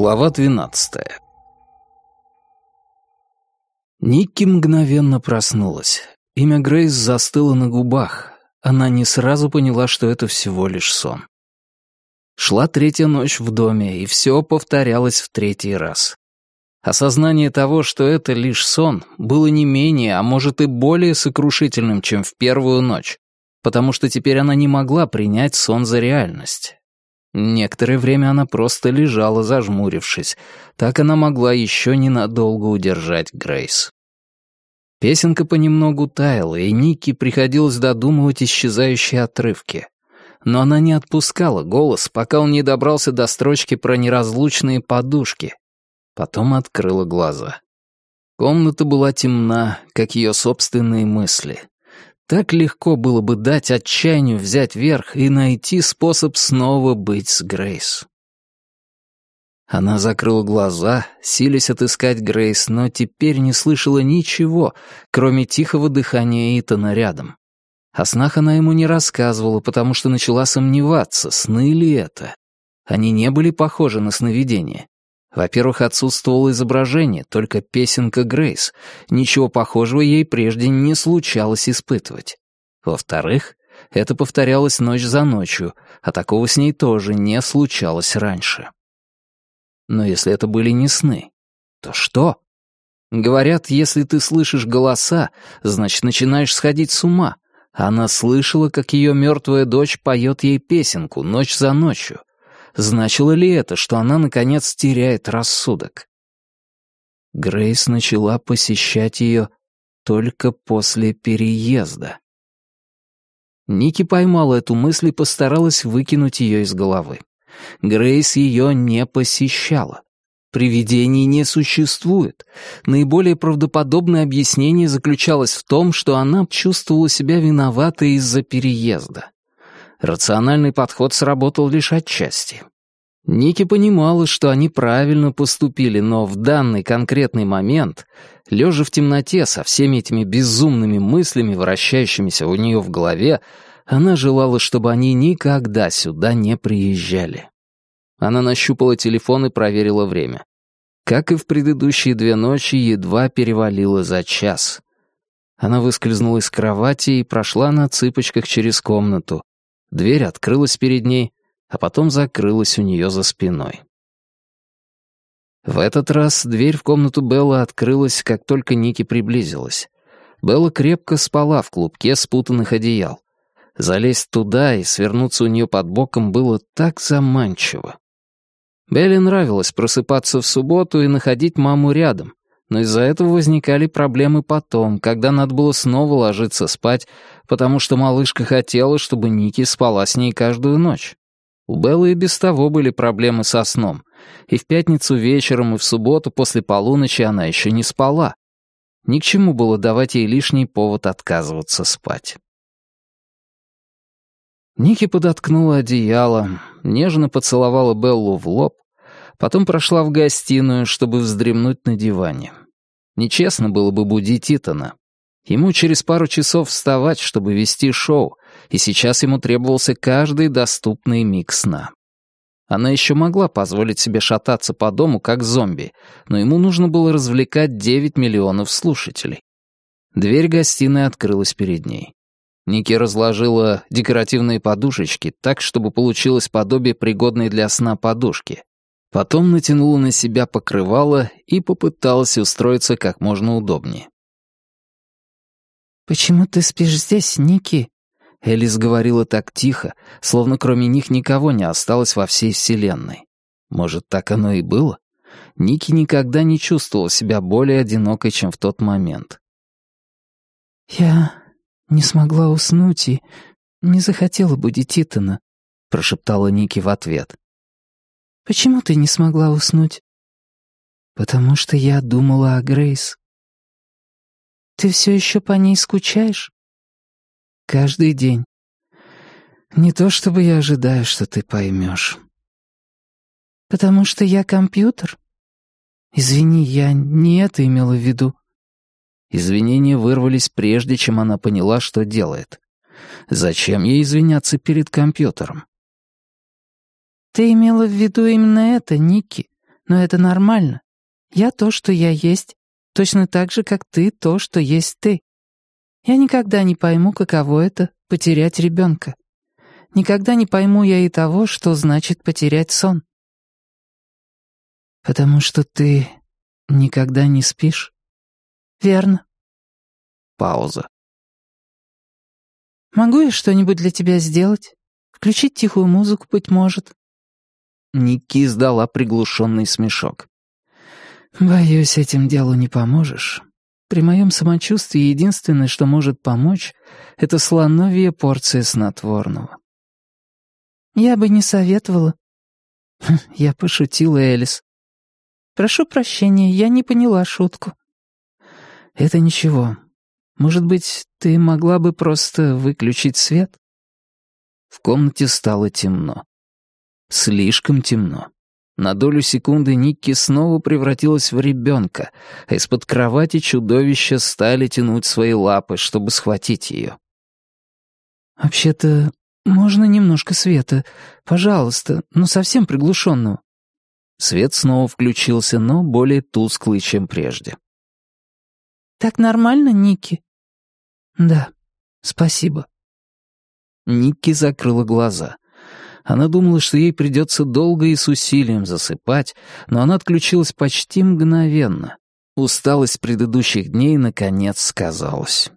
Глава 12 Никки мгновенно проснулась. Имя Грейс застыло на губах. Она не сразу поняла, что это всего лишь сон. Шла третья ночь в доме, и все повторялось в третий раз. Осознание того, что это лишь сон, было не менее, а может и более сокрушительным, чем в первую ночь, потому что теперь она не могла принять сон за реальность. Некоторое время она просто лежала, зажмурившись. Так она могла еще ненадолго удержать Грейс. Песенка понемногу таяла, и Нике приходилось додумывать исчезающие отрывки. Но она не отпускала голос, пока он не добрался до строчки про неразлучные подушки. Потом открыла глаза. Комната была темна, как ее собственные мысли. Так легко было бы дать отчаянию взять верх и найти способ снова быть с Грейс. Она закрыла глаза, силясь отыскать Грейс, но теперь не слышала ничего, кроме тихого дыхания Итана рядом. О снах она ему не рассказывала, потому что начала сомневаться, сны ли это. Они не были похожи на сновидения. Во-первых, отсутствовало изображение, только песенка Грейс. Ничего похожего ей прежде не случалось испытывать. Во-вторых, это повторялось ночь за ночью, а такого с ней тоже не случалось раньше. Но если это были не сны, то что? Говорят, если ты слышишь голоса, значит, начинаешь сходить с ума. Она слышала, как ее мертвая дочь поет ей песенку ночь за ночью. Значило ли это, что она, наконец, теряет рассудок? Грейс начала посещать ее только после переезда. Ники поймала эту мысль и постаралась выкинуть ее из головы. Грейс ее не посещала. Привидений не существует. Наиболее правдоподобное объяснение заключалось в том, что она чувствовала себя виноватой из-за переезда. Рациональный подход сработал лишь отчасти. Ники понимала, что они правильно поступили, но в данный конкретный момент, лежа в темноте со всеми этими безумными мыслями, вращающимися у нее в голове, она желала, чтобы они никогда сюда не приезжали. Она нащупала телефон и проверила время. Как и в предыдущие две ночи, едва перевалила за час. Она выскользнула из кровати и прошла на цыпочках через комнату, Дверь открылась перед ней, а потом закрылась у нее за спиной. В этот раз дверь в комнату Белла открылась, как только Ники приблизилась. Белла крепко спала в клубке спутанных одеял. Залезть туда и свернуться у нее под боком было так заманчиво. Белле нравилось просыпаться в субботу и находить маму рядом, но из-за этого возникали проблемы потом, когда надо было снова ложиться спать, потому что малышка хотела, чтобы Ники спала с ней каждую ночь. У Беллы и без того были проблемы со сном, и в пятницу вечером, и в субботу после полуночи она еще не спала. Ни к чему было давать ей лишний повод отказываться спать. Ники подоткнула одеяло, нежно поцеловала Беллу в лоб, потом прошла в гостиную, чтобы вздремнуть на диване. Нечестно было бы будить Итана. Ему через пару часов вставать, чтобы вести шоу, и сейчас ему требовался каждый доступный миг сна. Она еще могла позволить себе шататься по дому, как зомби, но ему нужно было развлекать 9 миллионов слушателей. Дверь гостиной открылась перед ней. Ники разложила декоративные подушечки так, чтобы получилось подобие пригодной для сна подушки. Потом натянула на себя покрывало и попыталась устроиться как можно удобнее. «Почему ты спишь здесь, Ники?» Элис говорила так тихо, словно кроме них никого не осталось во всей вселенной. Может, так оно и было? Ники никогда не чувствовала себя более одинокой, чем в тот момент. «Я не смогла уснуть и не захотела будить Итана», — прошептала Ники в ответ. Почему ты не смогла уснуть? Потому что я думала о Грейс. Ты все еще по ней скучаешь? Каждый день. Не то чтобы я ожидаю, что ты поймешь. Потому что я компьютер? Извини, я не это имела в виду. Извинения вырвались прежде, чем она поняла, что делает. Зачем ей извиняться перед компьютером? «Ты имела в виду именно это, Ники. Но это нормально. Я то, что я есть, точно так же, как ты то, что есть ты. Я никогда не пойму, каково это — потерять ребенка. Никогда не пойму я и того, что значит потерять сон. Потому что ты никогда не спишь? Верно. Пауза. Могу я что-нибудь для тебя сделать? Включить тихую музыку, быть может?» Ники издала приглушенный смешок. «Боюсь, этим делу не поможешь. При моем самочувствии единственное, что может помочь, это слоновья порция снотворного». «Я бы не советовала». Я пошутила, Элис. «Прошу прощения, я не поняла шутку». «Это ничего. Может быть, ты могла бы просто выключить свет?» В комнате стало темно. Слишком темно. На долю секунды Никки снова превратилась в ребенка, а из-под кровати чудовища стали тянуть свои лапы, чтобы схватить ее. «Вообще-то, можно немножко света? Пожалуйста, но совсем приглушенного». Свет снова включился, но более тусклый, чем прежде. «Так нормально, Никки?» «Да, спасибо». Никки закрыла глаза. Она думала, что ей придется долго и с усилием засыпать, но она отключилась почти мгновенно. Усталость предыдущих дней наконец сказалась.